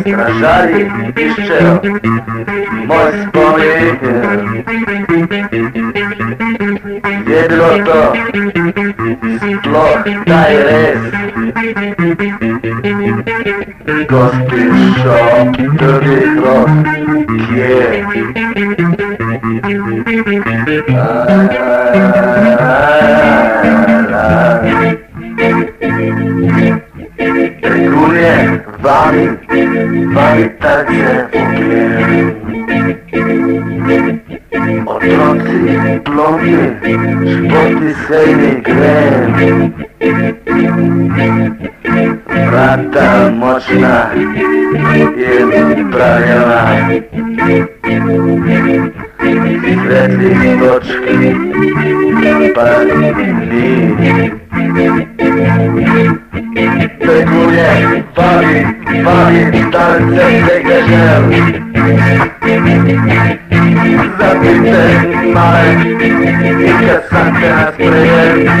Stražari iščejo moj spomin Je bilo to? Sploh taj res gosty shop, dirty cross, yeah. Dziękuję wami. ta moćna je pravila Svetli točki padni Peguje, pali, pali, tarce te gažel Zapite male i kad sam te nas prijem